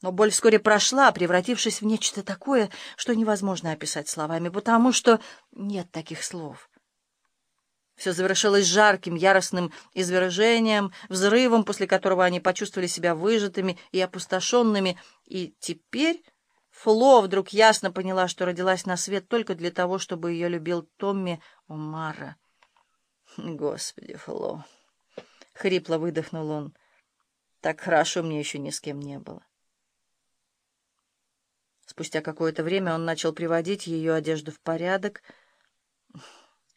Но боль вскоре прошла, превратившись в нечто такое, что невозможно описать словами, потому что нет таких слов. Все завершилось жарким, яростным извержением, взрывом, после которого они почувствовали себя выжатыми и опустошенными, и теперь Фло вдруг ясно поняла, что родилась на свет только для того, чтобы ее любил Томми Омара. «Господи, Фло!» — хрипло выдохнул он. «Так хорошо мне еще ни с кем не было». Спустя какое-то время он начал приводить ее одежду в порядок.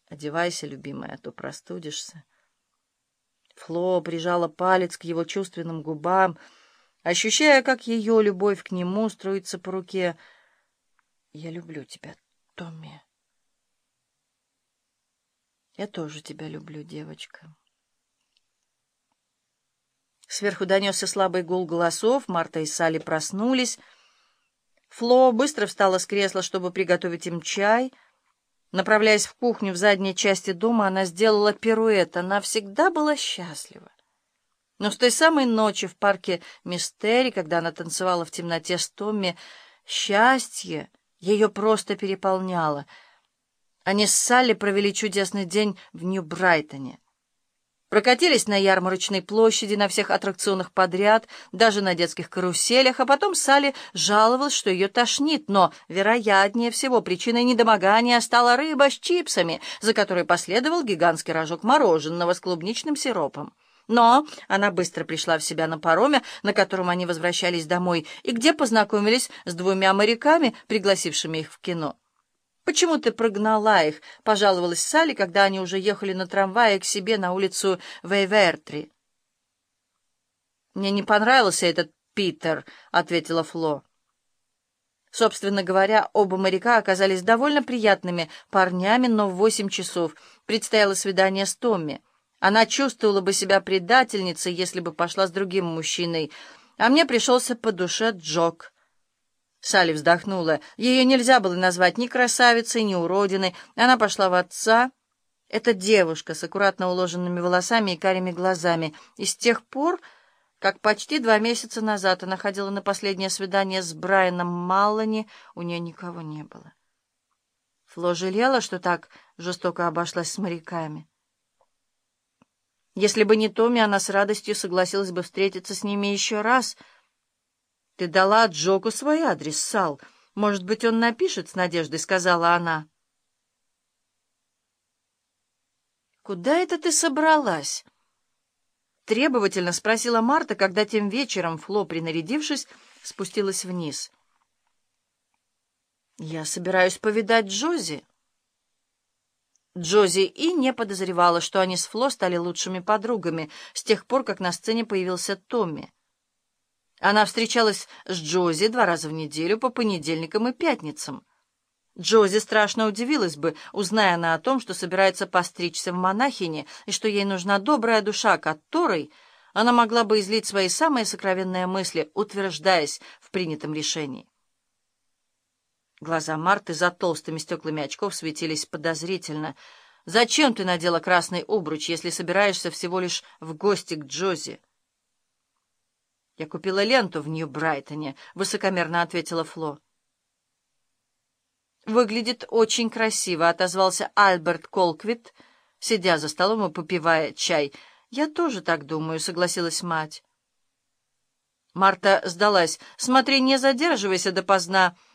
«Одевайся, любимая, а то простудишься». Фло прижала палец к его чувственным губам, ощущая, как ее любовь к нему струится по руке. «Я люблю тебя, Томми». «Я тоже тебя люблю, девочка». Сверху донесся слабый гул голосов, Марта и Салли проснулись — Фло быстро встала с кресла, чтобы приготовить им чай. Направляясь в кухню в задней части дома, она сделала пируэт. Она всегда была счастлива. Но с той самой ночи в парке Мистери, когда она танцевала в темноте с Томми, счастье ее просто переполняло. Они с Салли провели чудесный день в Нью-Брайтоне. Прокатились на ярмарочной площади, на всех аттракционах подряд, даже на детских каруселях, а потом Салли жаловалась, что ее тошнит, но, вероятнее всего, причиной недомогания стала рыба с чипсами, за которой последовал гигантский рожок мороженого с клубничным сиропом. Но она быстро пришла в себя на пароме, на котором они возвращались домой, и где познакомились с двумя моряками, пригласившими их в кино. «Почему ты прогнала их?» — пожаловалась Салли, когда они уже ехали на трамвае к себе на улицу Вейвертри. «Мне не понравился этот Питер», — ответила Фло. Собственно говоря, оба моряка оказались довольно приятными парнями, но в восемь часов предстояло свидание с Томми. Она чувствовала бы себя предательницей, если бы пошла с другим мужчиной, а мне пришелся по душе Джок. Салли вздохнула. Ее нельзя было назвать ни красавицей, ни уродиной. Она пошла в отца. Эта девушка с аккуратно уложенными волосами и карими глазами. И с тех пор, как почти два месяца назад она ходила на последнее свидание с Брайаном Маллани, у нее никого не было. Фло жалела, что так жестоко обошлась с моряками. Если бы не Томми, она с радостью согласилась бы встретиться с ними еще раз — «Ты дала Джоку свой адрес, Сал. Может быть, он напишет с надеждой», — сказала она. «Куда это ты собралась?» Требовательно спросила Марта, когда тем вечером Фло, принарядившись, спустилась вниз. «Я собираюсь повидать Джози». Джози и не подозревала, что они с Фло стали лучшими подругами с тех пор, как на сцене появился Томми. Она встречалась с Джози два раза в неделю по понедельникам и пятницам. Джози страшно удивилась бы, узная она о том, что собирается постричься в монахине, и что ей нужна добрая душа, которой она могла бы излить свои самые сокровенные мысли, утверждаясь в принятом решении. Глаза Марты за толстыми стеклами очков светились подозрительно. «Зачем ты надела красный обруч, если собираешься всего лишь в гости к Джози?» «Я купила ленту в Нью-Брайтоне», — высокомерно ответила Фло. «Выглядит очень красиво», — отозвался Альберт Колквит, сидя за столом и попивая чай. «Я тоже так думаю», — согласилась мать. Марта сдалась. «Смотри, не задерживайся допоздна», —